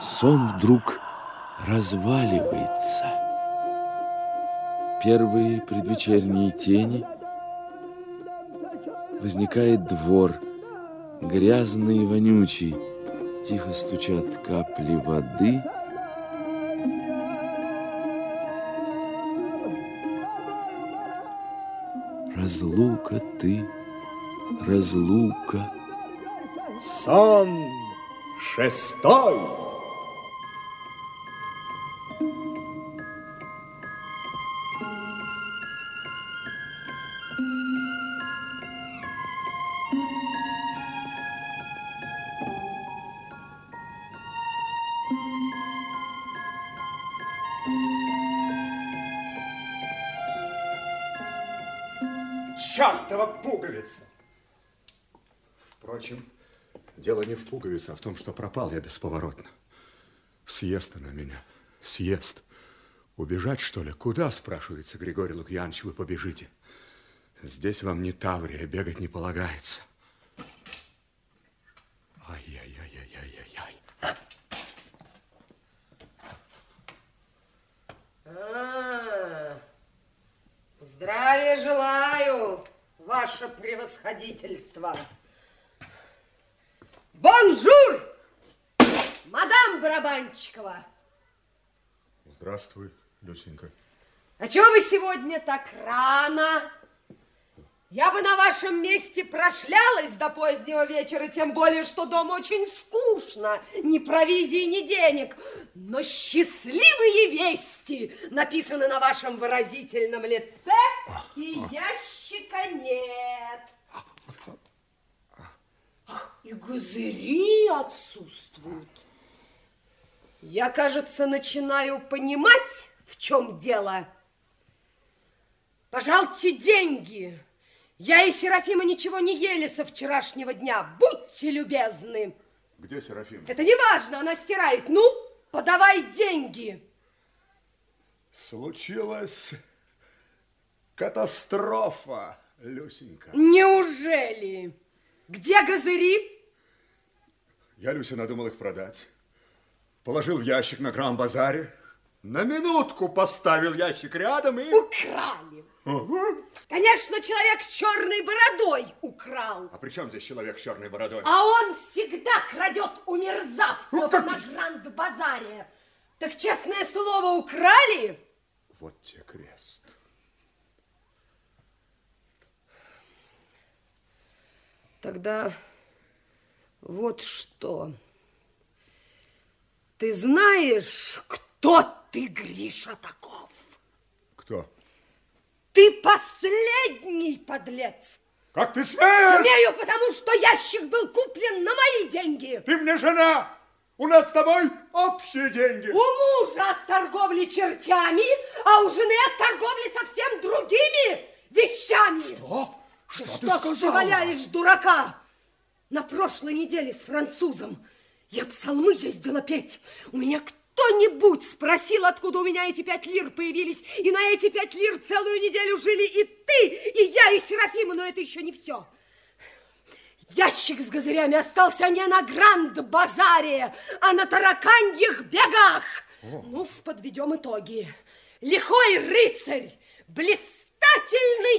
сон вдруг разваливается. Первые предвечерние тени возникает двор, грязный и вонючий. Тихо стучат капли воды. Разлука ты, разлука. Сон шестой. Чертова пуговица! Впрочем, дело не в пуговице, а в том, что пропал я бесповоротно. Съест она меня, съест. Убежать, что ли? Куда, спрашивается Григорий Лукьянович, вы побежите? Здесь вам не Таврия, бегать не полагается. Ай-яй-яй-яй-яй-яй. А, Здравия желаю, ваше превосходительство. Бонжур, мадам Барабанчикова. Здравствуй, Люсенька. А чего вы сегодня так рано? Я бы на вашем месте прошлялась до позднего вечера, тем более, что дома очень скучно, ни провизии, ни денег. Но счастливые вести написаны на вашем выразительном лице, и ящика нет. Ах, и газыри отсутствуют. Я, кажется, начинаю понимать, в чем дело. Пожалуйте деньги. Я и Серафима ничего не ели со вчерашнего дня. Будьте любезны. Где Серафим? Это не важно, она стирает. Ну, подавай деньги. Случилась катастрофа, Люсенька. Неужели? Где газыри? Я, Люся, надумал их продать. Положил в ящик на крам-базаре. На минутку поставил ящик рядом и... Украли. Конечно, человек с черной бородой украл. А при чем здесь человек с черной бородой? А он всегда крадет у мерзавцев Ну, как на Гранд-базаре. Так, честное слово, украли? Вот тебе крест. Тогда вот что. Ты знаешь, кто ты, Гриша, таков? Кто? Ты последний подлец. Как ты смеешь? Смею, потому что ящик был куплен на мои деньги. Ты мне жена! У нас с тобой общие деньги. У мужа от торговли чертями, а у жены от торговли совсем другими вещами. Что? Что, Да ты что сказала? ты валяешь, дурака? На прошлой неделе с французом я псалмы ездила петь. У меня кто-нибудь спросил, откуда у меня эти пять лир появились, и на эти пять лир целую неделю жили и ты, и я, и Серафима, но это еще не все. Ящик с газырями остался не на Гранд-базаре, а на тараканьих бегах. Ну, подведем итоги. Лихой рыцарь, блистательный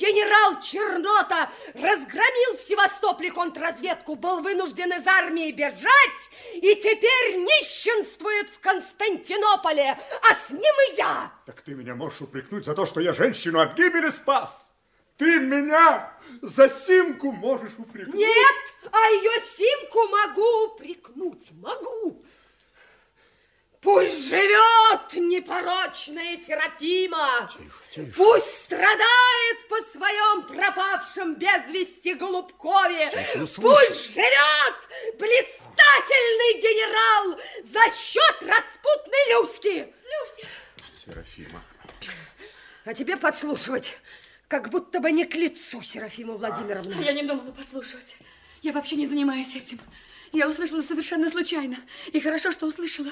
генерал Чернота разгромил в Севастополе контрразведку, был вынужден из армии бежать и теперь нищенствует в Константинополе, а с ним и я. Так ты меня можешь упрекнуть за то, что я женщину от гибели спас? Ты меня за симку можешь упрекнуть? Нет, а ее Симку могу упрекнуть, могу. Пусть живет непорочная Серафима. тише. Пусть страдает по своем пропавшем без вести Голубкове. Тише, Пусть живет блистательный генерал за счет распутной Люськи. Люся. Серафима. А тебе подслушивать, как будто бы не к лицу, Серафима Владимировна. Я не думала подслушивать. Я вообще не занимаюсь этим. Я услышала совершенно случайно. И хорошо, что услышала.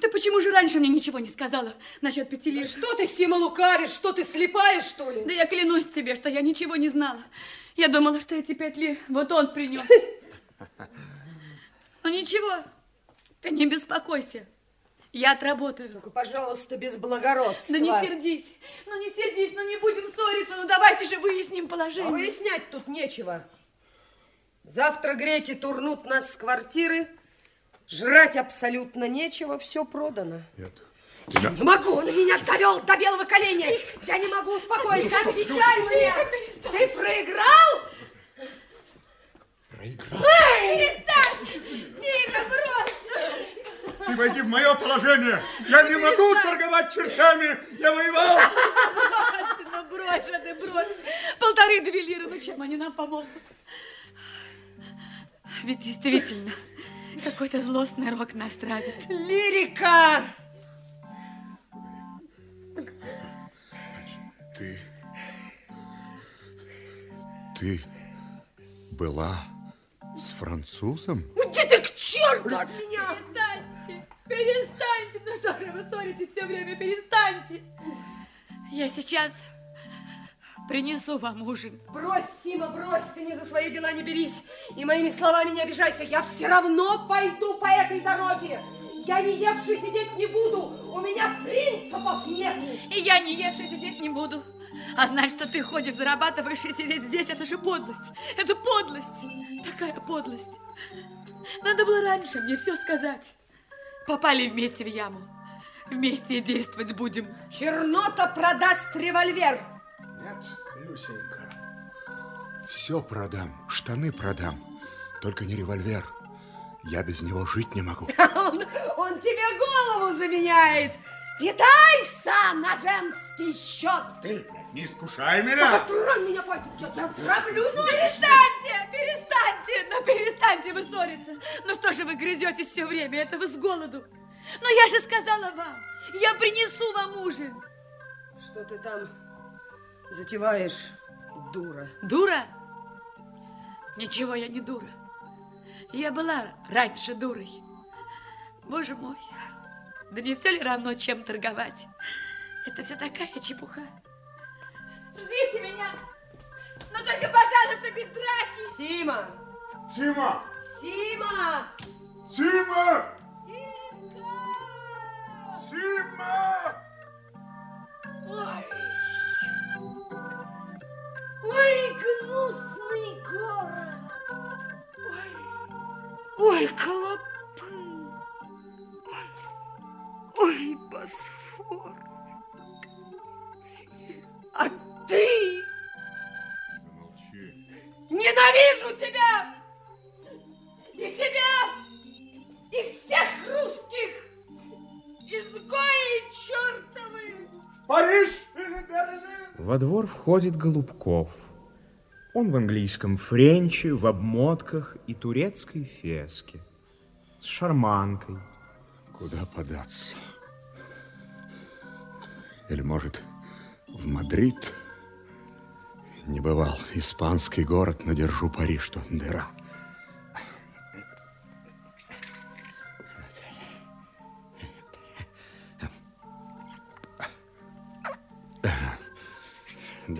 Ты почему же раньше мне ничего не сказала насчет пяти лир? Что ты, Сима, лукавишь? Что ты, слепая, что ли? Да я клянусь тебе, что я ничего не знала. Я думала, что эти пять лир вот он принес. Но ничего, ты не беспокойся. Я отработаю. Только, пожалуйста, без благородства. Да не сердись, ну не сердись, ну не будем ссориться, ну давайте же выясним А положение. выяснять тут нечего. Завтра греки турнут нас с квартиры. Жрать абсолютно нечего, все продано. Нет. Тебя... Не могу, он меня довел до белого коленя. Я не могу успокоиться, отвечай мне. Ты проиграл? Проиграл. Перестань! Тихо, брось! Ты войди в мое положение. Я не могу торговать чертами. Я воевал. Ну брось же ты, брось. Полторы-две лиры, ну чем они нам помогут? Ведь действительно, какой-то злостный рок нас травит. Лирика! Ты... Ты была с французом? Уйди ты к черту от меня! Перестаньте, перестаньте. Ну что же вы ссоритесь все время, перестаньте. Я сейчас принесу вам ужин. Брось, Сима, брось, ты не за свои дела не берись. И моими словами не обижайся. Я все равно пойду по этой дороге. Я не евший сидеть не буду. У меня принципов нет. И я не евший сидеть не буду. А знать, что ты ходишь, зарабатываешь и сидеть здесь, это же подлость. Это подлость. Такая подлость. Надо было раньше мне все сказать. Попали вместе в яму. Вместе и действовать будем. Чернота продаст револьвер. Нет, Люсенька. Все продам, штаны продам. Только не револьвер. Я без него жить не могу. Он, он тебе голову заменяет. Питайся на женский счет. Ты не искушай Только тронь меня, Пасик, я тебя траплю. Ну, Перестаньте, перестаньте, ну перестаньте вы ссориться. Ну что же вы грызетесь все время, это вы с голоду. Ну я же сказала вам, я принесу вам ужин. Что ты там затеваешь, дура? Дура? Ничего, я не дура. Я была раньше дурой. Боже мой, да не все ли равно, чем торговать? Это все такая чепуха. Ждите меня, но только, пожалуйста, без драки. Сима! Сима! Сима! Сима! Сима! Ой! Ой, гнусный город! Ой, ой, клопы! Ой, Босфор! А ты Замолчи. ненавижу тебя! И себя, и всех русских! Изгои чертовы! Париж или Берлин? Во двор входит Голубков. Он в английском френче, в обмотках и турецкой феске. С шарманкой. Куда податься? Или, может, в Мадрид? Не бывал. Испанский город, но держу пари, что дыра.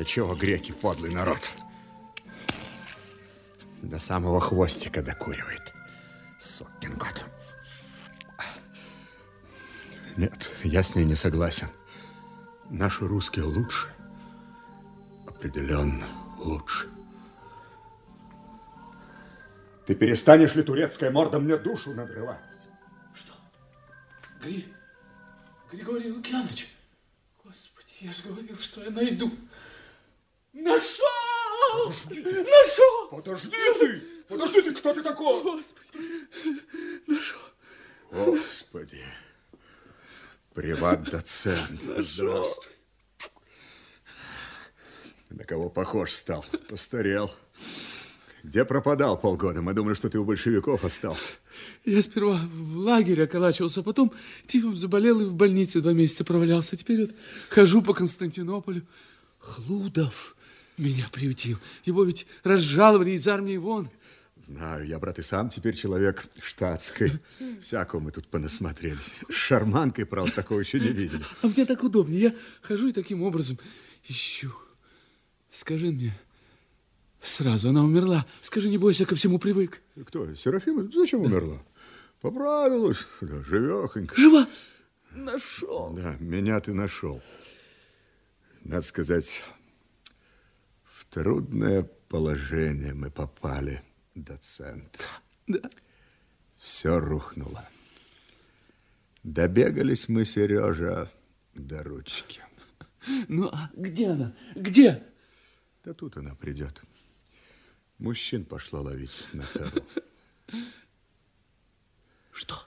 Чего греки подлый народ? До самого хвостика докуривает. Сокин кот. Нет, я с ней не согласен. Наши русские лучше. Определенно лучше. Ты перестанешь ли, турецкая морда, мне душу надрывать? Что? Гри... Григорий Лукьянович? Господи, я же говорил, что я найду. Нашел! Нашел! Подожди ты! Подожди ты, кто ты такой? Господи, нашел. Господи. Приват-доцент. Здравствуй. На кого похож стал? Постарел. Где пропадал полгода? Мы думали, что ты у большевиков остался. Я сперва в лагере околачивался, потом тифом заболел и в больнице два месяца провалялся. Теперь вот хожу по Константинополю. Хлудов меня приютил. Его ведь разжаловали из армии вон. Знаю, я, брат, и сам теперь человек штатской. Всякого мы тут понасмотрелись. С шарманкой, правда, такого еще не видели. А мне так удобнее. Я хожу и таким образом ищу. Скажи мне, сразу она умерла. Скажи, не бойся, ко всему привык. Кто? Серафима? Зачем умерла? Поправилась. Да, живехонька. Жива? нашел. Да, меня ты нашел. Надо сказать, трудное положение мы попали, доцент. Да. Все рухнуло. Добегались мы, Сережа, до ручки. Ну, а где она? Где? Да тут она придет. Мужчин пошла ловить на тару. Что?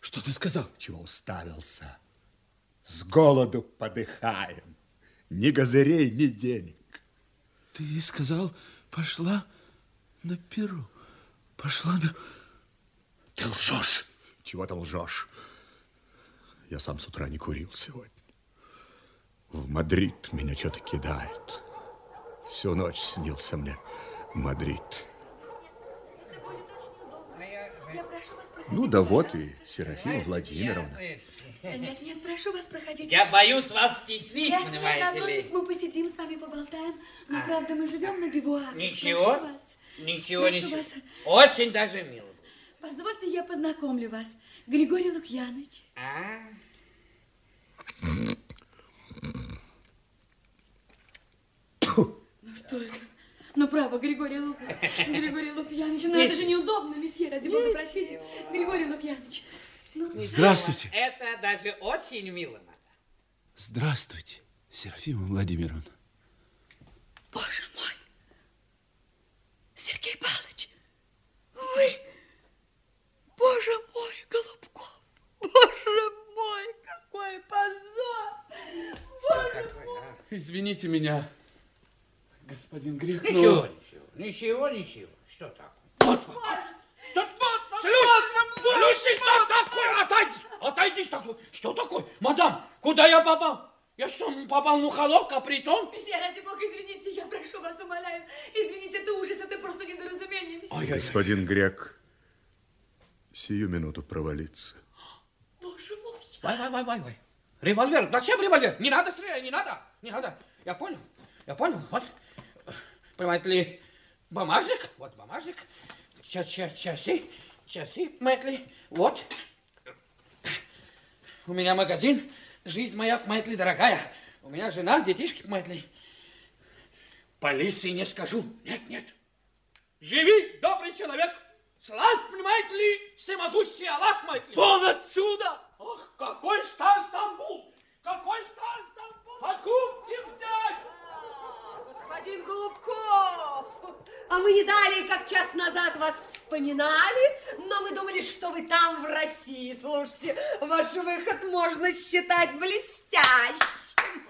Что ты сказал? Чего уставился? С голоду подыхаем. Ни газырей, ни денег. Ты сказал, пошла на перу. Пошла на... Ты лжешь. Чего ты лжешь? Я сам с утра не курил сегодня. В Мадрид меня что-то кидает. Всю ночь снился мне Мадрид. Ну да вот и Серафима Владимировна. Нет, нет, прошу вас, проходите. Я боюсь вас стеснить, Нет, нет, понимаете ли. На часик мы посидим, с вами поболтаем. Но, правда, мы живем на бивуаке. А. Ничего, ничего, Прошу ничего. вас. Очень даже мило. Позвольте, я познакомлю вас. Григорий Лукьяныч. А? Ну что это? Ну, право, Григорий Лук... Григорий Лукьяныч, ну это же неудобно, месье, ради бога, простите. Григорий Лукьяныч. Ну, Здравствуйте. Это даже очень мило, мадам. Здравствуйте, Серафима Владимировна. боже мой. Сергей Павлович, вы... Боже мой, Голубков. Боже мой, какой позор. Боже Извините меня, господин Грек, но- Ничего, ничего, ничего, ничего. Что такое? Вот вам. Что? Слушай, слушай, что такое? Отойди, отойди, что такое? Мадам, куда я попал? Я что, попал в ухолок, а притом? Месье, ради бога, извините, я прошу вас, умоляю. Извините, это ужас, это просто недоразумение, месье. Господин Грек, сию минуту провалиться. Боже мой. Вай, вай, вай, вай, вай. Револьвер, зачем револьвер? Не надо стрелять, не надо, не надо. Я понял, я понял. Вот, понимаете ли, бумажник, вот бумажник, Ча- ча- часы, часы, понимаете ли, вот. У меня магазин, жизнь моя, понимаете ли, дорогая. У меня жена, детишки, понимаете ли. Полиции не скажу, нет, нет. Живи, добрый человек, славь, понимаете ли, всемогущий Аллах, понимаете ли. Вон отсюда! Ах, какой стар Стамбул! Какой стар Стамбул! Покупки взять! Господин Голубков, а мы не далее, как час назад вас вспоминали, но мы думали, что вы там, в России. Слушайте, ваш выход можно считать блестящим.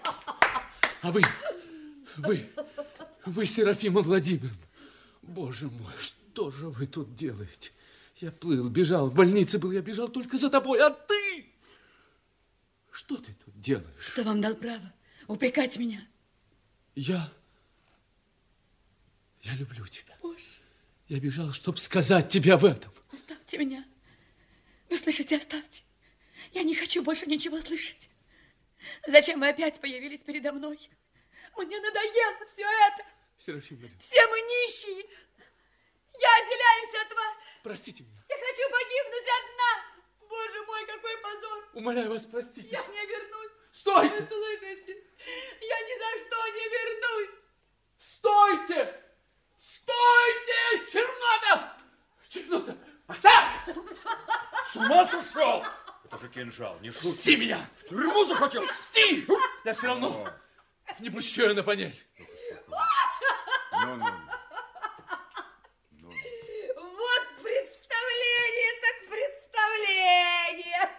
А вы, вы, вы, Серафима Владимировна, боже мой, что же вы тут делаете? Я плыл, бежал, в больнице был, я бежал только за тобой, а ты? Что ты тут делаешь? Кто вам дал право упрекать меня? Я, я люблю тебя. Боже, Я бежал, чтобы сказать тебе об этом. оставьте меня. Вы слышите, оставьте. Я не хочу больше ничего слышать. Зачем вы опять появились передо мной? Мне надоело все это. Серафима Владимировна, Все мы нищие. Я отделяюсь от вас. простите меня. Я хочу погибнуть одна. Боже мой, какой позор. Умоляю вас, простите. Я не вернусь. Стойте! Вы слышите? Я ни за что не вернусь. Стойте! Стойте! Чернотов! Чернотов! Оставь! С ума сошел? Это же кинжал, не шутки. Пусти меня! В тюрьму захотел? Пусти! Я все равно не пущу ее на панель. Ну, ну, Вот представление так представление.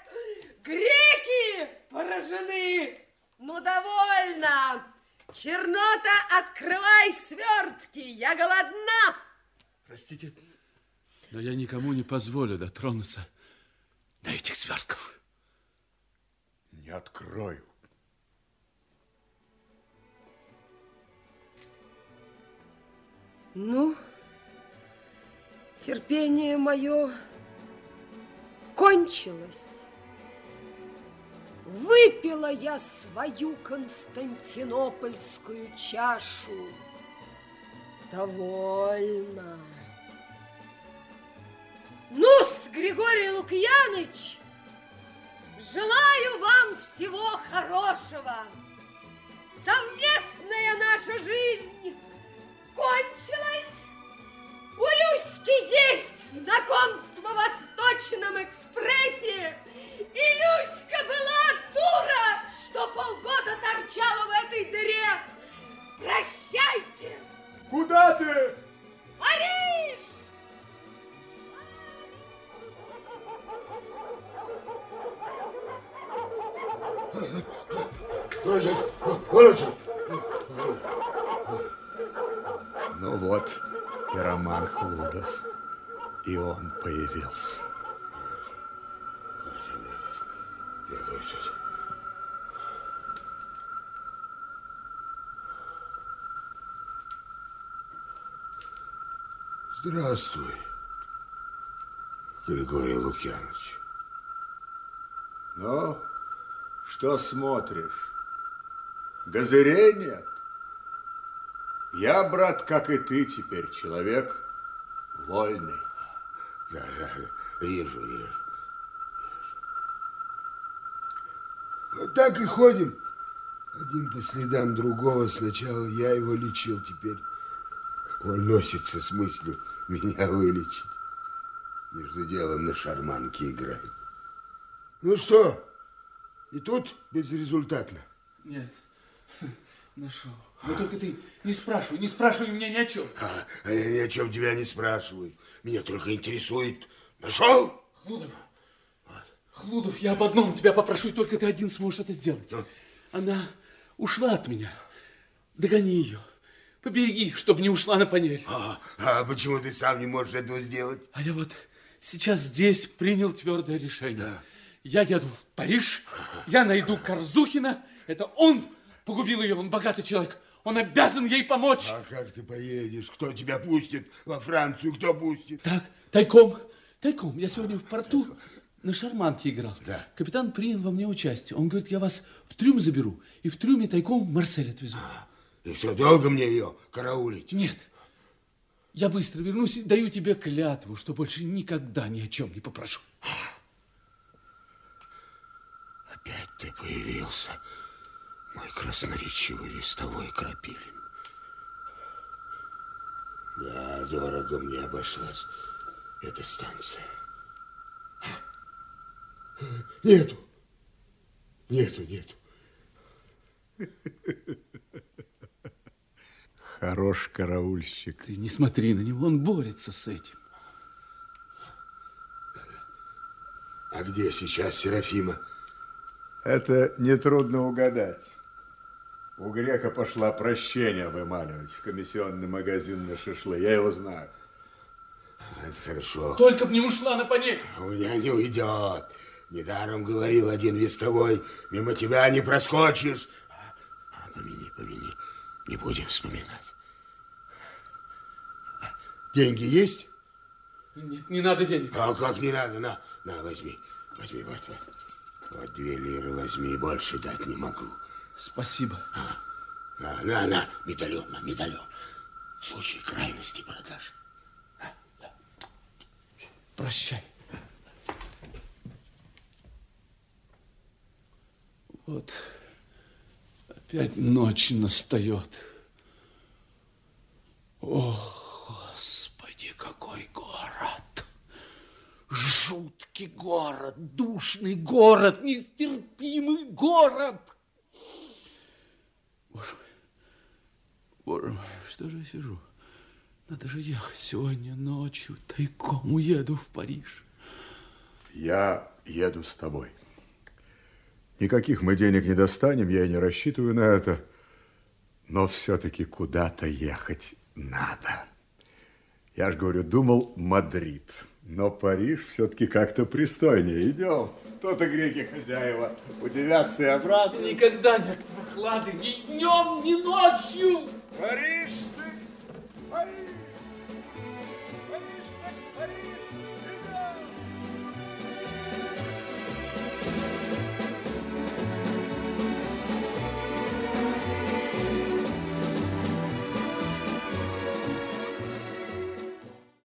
Греки поражены. Ну, довольно. Чернота, открывай свертки. Я голодна. Простите, но я никому не позволю дотронуться до этих свертков. Не открою. Ну, терпение мое кончилось. Выпила я свою константинопольскую чашу. Довольно. Ну-с, Григорий Лукьяныч, Желаю вам всего хорошего. Совместная наша жизнь кончилась. У Люськи есть знакомство в Восточном экспрессе. И Люська была дура, что полгода торчала в этой дыре. Прощайте. Куда ты? Париж! Ну вот, и Роман Хлудов. И он появился. Здравствуй, Григорий Лукьянович. Ну, что смотришь? Газырей нет? Я, брат, как и ты теперь, человек вольный. Да, да, да, вижу, вижу. Вот так и ходим. Один по следам другого. Сначала я его лечил, теперь он носится с мыслью меня вылечить. Между делом на шарманке играет. Ну что, и тут безрезультатно. Нет, нашел. Но только ты не спрашивай, не спрашивай меня ни о чем. А, а я ни о чем тебя не спрашиваю. Меня только интересует. Нашел? Хлудов, Хлудов, я об одном тебя попрошу, и только ты один сможешь это сделать. Она ушла от меня. Догони ее. Побереги, чтобы не ушла на панель. А, а почему ты сам не можешь этого сделать? А я вот сейчас здесь принял твердое решение. Я еду в Париж, я найду Корзухина. Это он погубил ее, он богатый человек. Он обязан ей помочь. А как ты поедешь? Кто тебя пустит во Францию? Кто пустит? Так, тайком, тайком. Я сегодня в порту на шарманке играл. Да. Капитан принял во мне участие. Он говорит, я вас в трюм заберу и в трюме тайком Марсель отвезу. И все, долго мне ее караулить? Нет. Я быстро вернусь и даю тебе клятву, что больше никогда ни о чем не попрошу. Опять ты появился, мой красноречивый вестовой Крапилин. Да, дорого мне обошлась эта станция. Нету. Нету, нету. Хорош караульщик. Ты не смотри на него, он борется с этим. А где сейчас Серафима? Это нетрудно угадать. У грека пошла прощение вымаливать в комиссионный магазин на шашлы. Я его знаю. Это хорошо. Только б не ушла на панель. У меня не уйдет. Недаром говорил один вестовой, мимо тебя не проскочишь. А, помяни, помяни, не будем вспоминать. Деньги есть? Нет, не надо денег. А как не надо? На, на, возьми. Возьми, вот, вот. Вот две лиры возьми, больше дать не могу. Спасибо. На, на, на, медальон, на, медальон. В случае крайности продашь. Прощай. Вот опять ночь настает. О, Господи, какой город! Жуткий город, душный город, нестерпимый город! Боже мой, боже мой, что же я сижу? Надо же ехать сегодня ночью, тайком уеду в Париж. Я еду с тобой. Никаких мы денег не достанем, я и не рассчитываю на это. Но все-таки куда-то ехать надо. Я же говорю, думал Мадрид. Но Париж все-таки как-то пристойнее. Идем. То-то греки хозяева удивятся и обрадуются. Никогда нет прохлады ни днем, ни ночью. Париж ты, Париж!